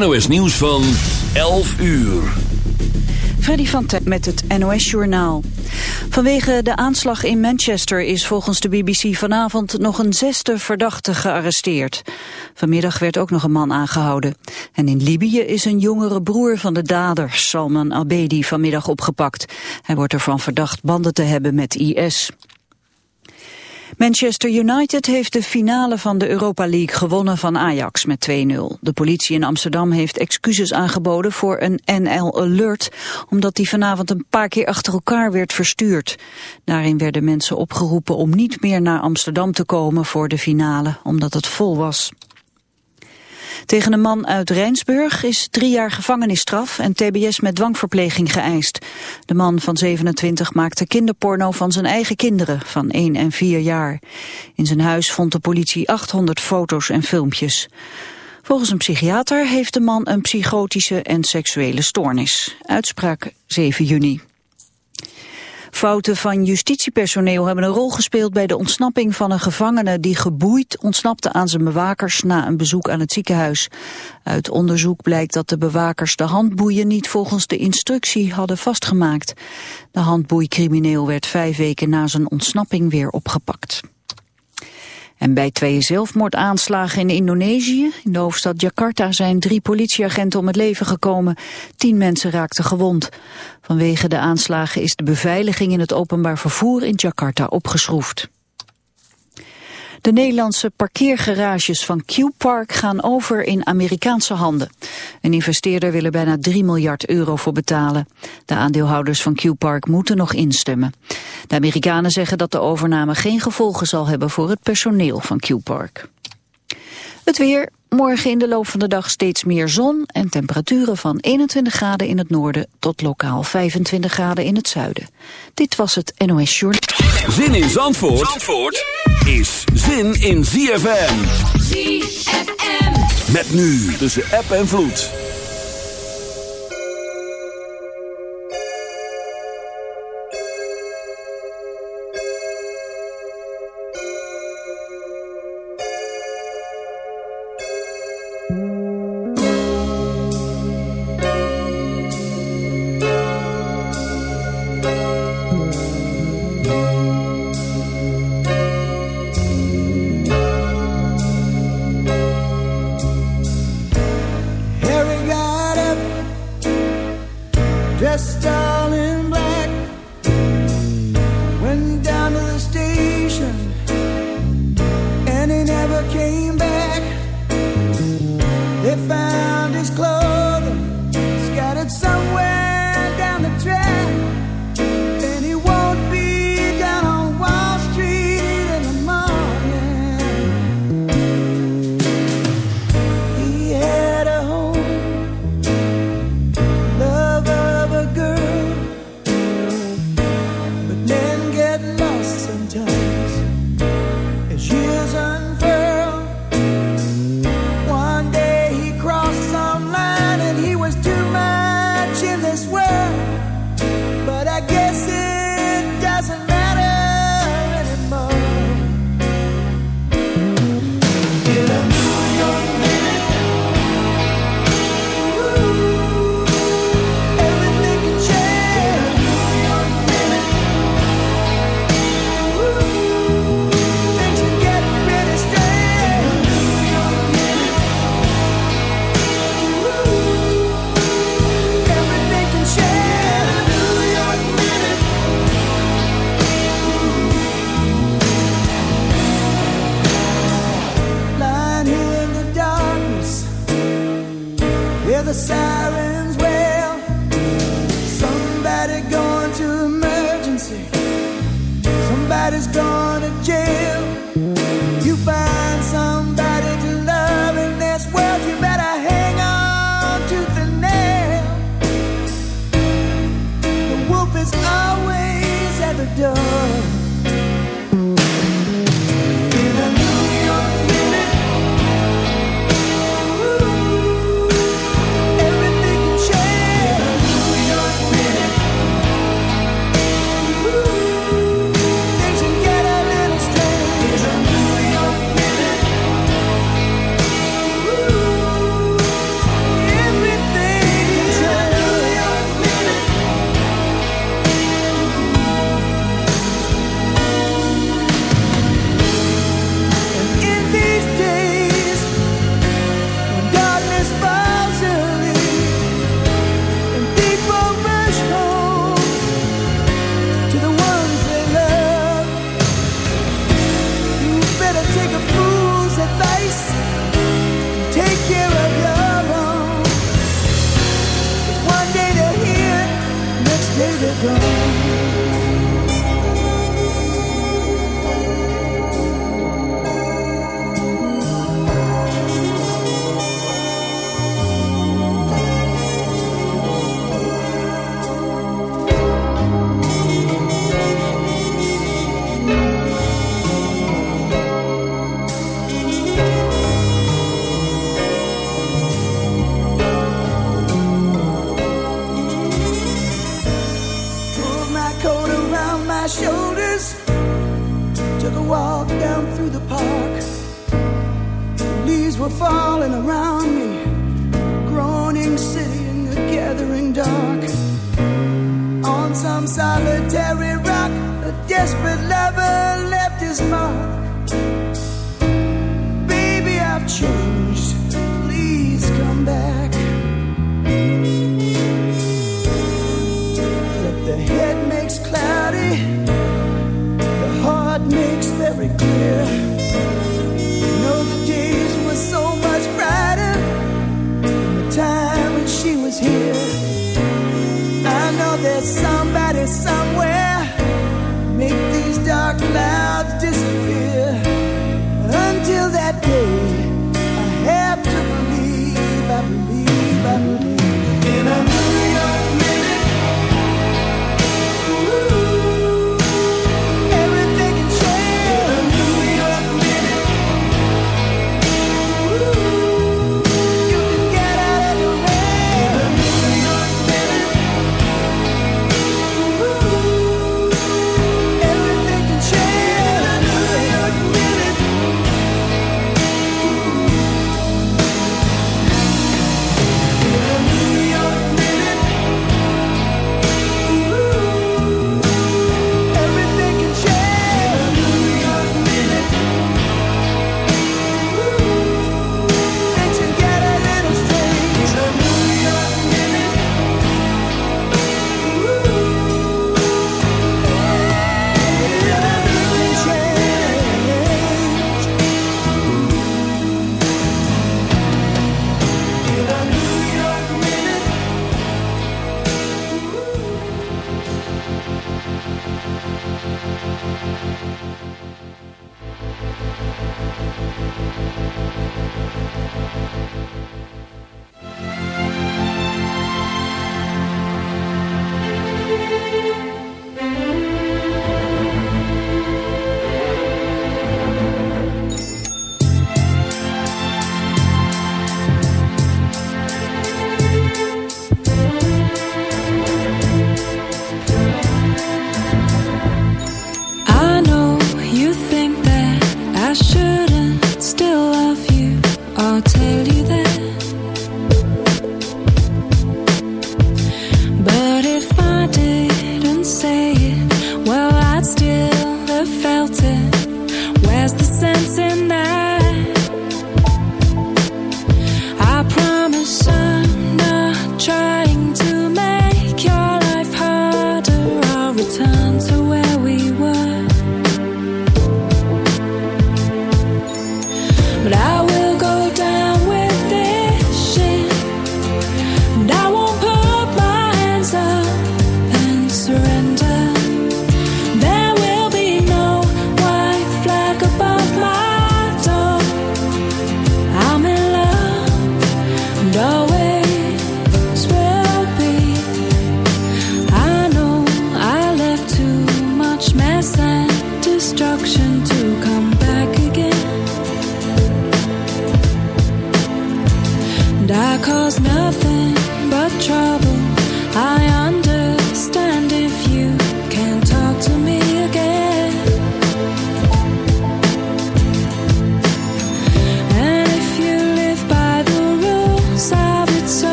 NOS Nieuws van 11 uur. Freddy van Tijn met het NOS-journaal. Vanwege de aanslag in Manchester is volgens de BBC vanavond nog een zesde verdachte gearresteerd. Vanmiddag werd ook nog een man aangehouden. En in Libië is een jongere broer van de dader, Salman Abedi, vanmiddag opgepakt. Hij wordt ervan verdacht banden te hebben met IS. Manchester United heeft de finale van de Europa League gewonnen van Ajax met 2-0. De politie in Amsterdam heeft excuses aangeboden voor een NL Alert, omdat die vanavond een paar keer achter elkaar werd verstuurd. Daarin werden mensen opgeroepen om niet meer naar Amsterdam te komen voor de finale, omdat het vol was. Tegen een man uit Rijnsburg is drie jaar gevangenisstraf en tbs met dwangverpleging geëist. De man van 27 maakte kinderporno van zijn eigen kinderen van 1 en 4 jaar. In zijn huis vond de politie 800 foto's en filmpjes. Volgens een psychiater heeft de man een psychotische en seksuele stoornis. Uitspraak 7 juni. Fouten van justitiepersoneel hebben een rol gespeeld bij de ontsnapping van een gevangene die geboeid ontsnapte aan zijn bewakers na een bezoek aan het ziekenhuis. Uit onderzoek blijkt dat de bewakers de handboeien niet volgens de instructie hadden vastgemaakt. De handboeicrimineel werd vijf weken na zijn ontsnapping weer opgepakt. En bij twee zelfmoordaanslagen in Indonesië, in de hoofdstad Jakarta, zijn drie politieagenten om het leven gekomen. Tien mensen raakten gewond. Vanwege de aanslagen is de beveiliging in het openbaar vervoer in Jakarta opgeschroefd. De Nederlandse parkeergarages van Q-Park gaan over in Amerikaanse handen. Een investeerder wil er bijna 3 miljard euro voor betalen. De aandeelhouders van Q-Park moeten nog instemmen. De Amerikanen zeggen dat de overname geen gevolgen zal hebben voor het personeel van Q-Park. Het weer, morgen in de loop van de dag steeds meer zon en temperaturen van 21 graden in het noorden tot lokaal 25 graden in het zuiden. Dit was het NOS Journal. Zin in Zandvoort, Zandvoort is zin in ZFM. ZFM. Met nu tussen app en vloed.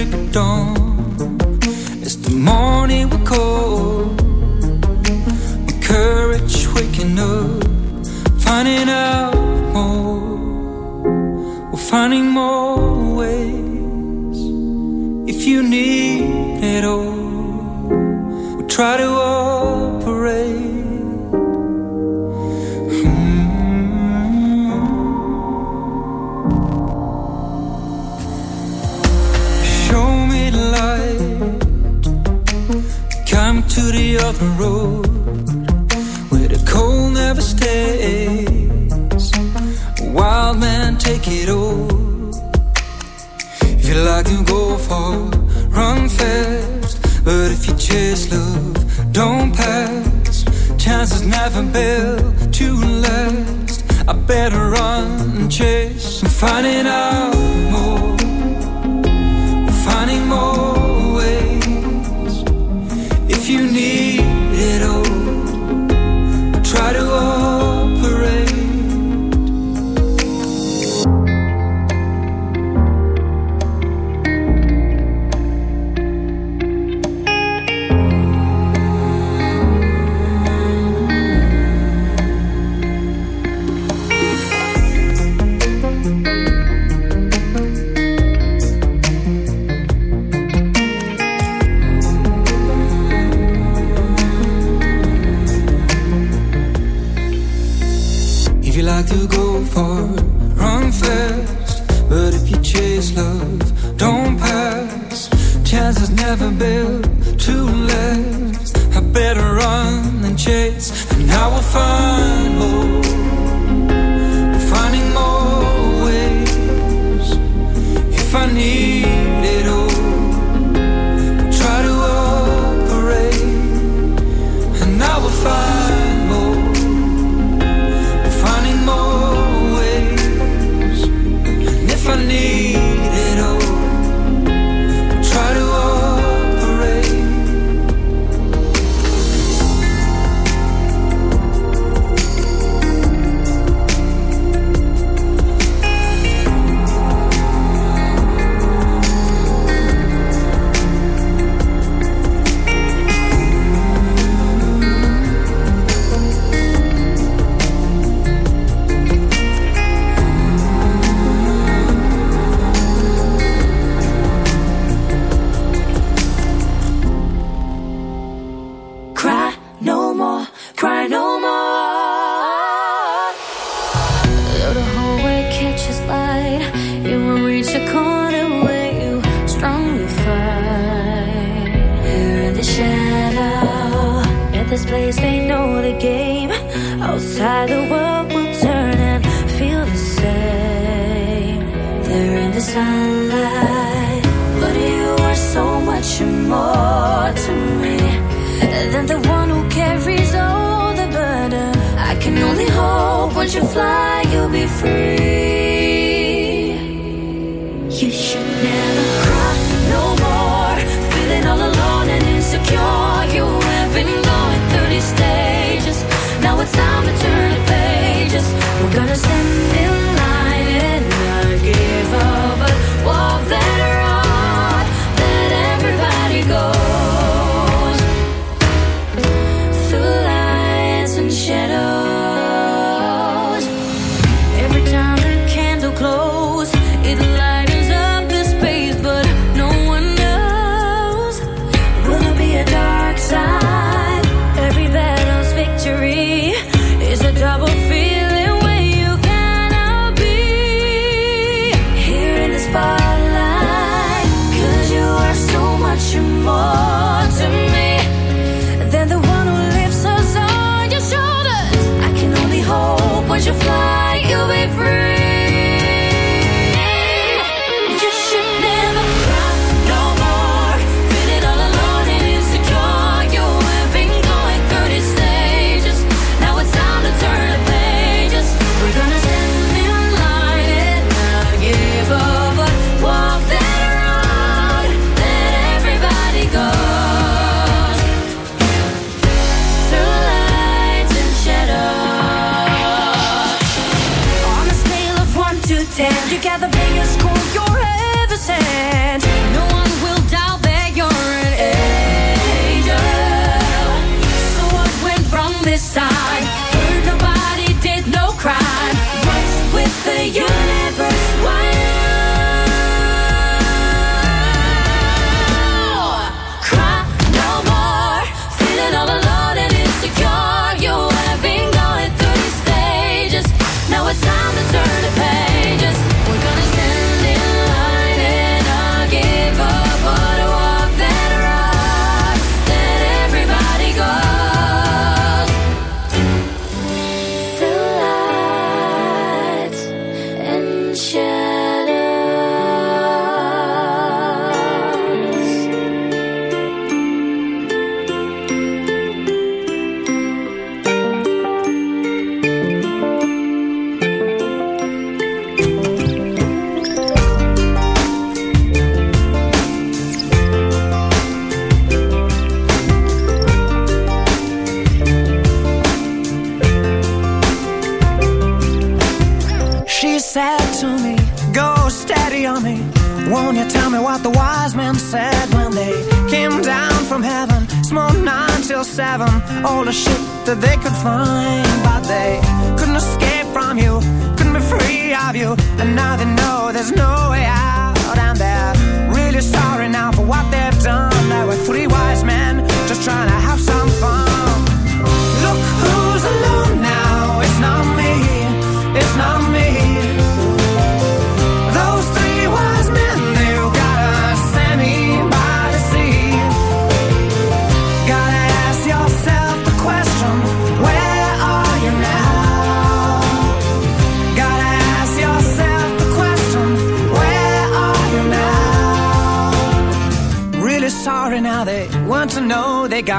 ik dan? lies it's never built to last. I better run than chase, and I will find more. Finding more ways if I need.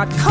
Oh,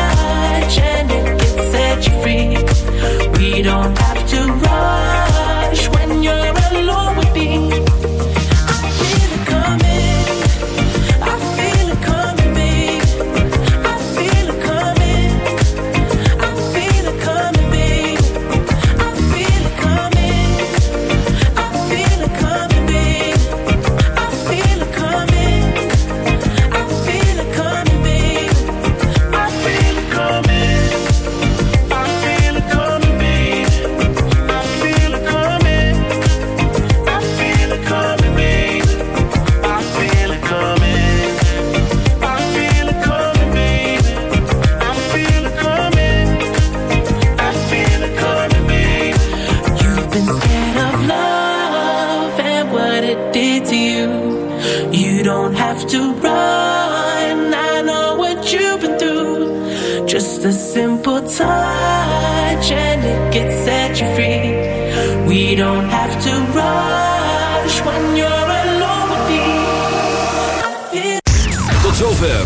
don't have to rush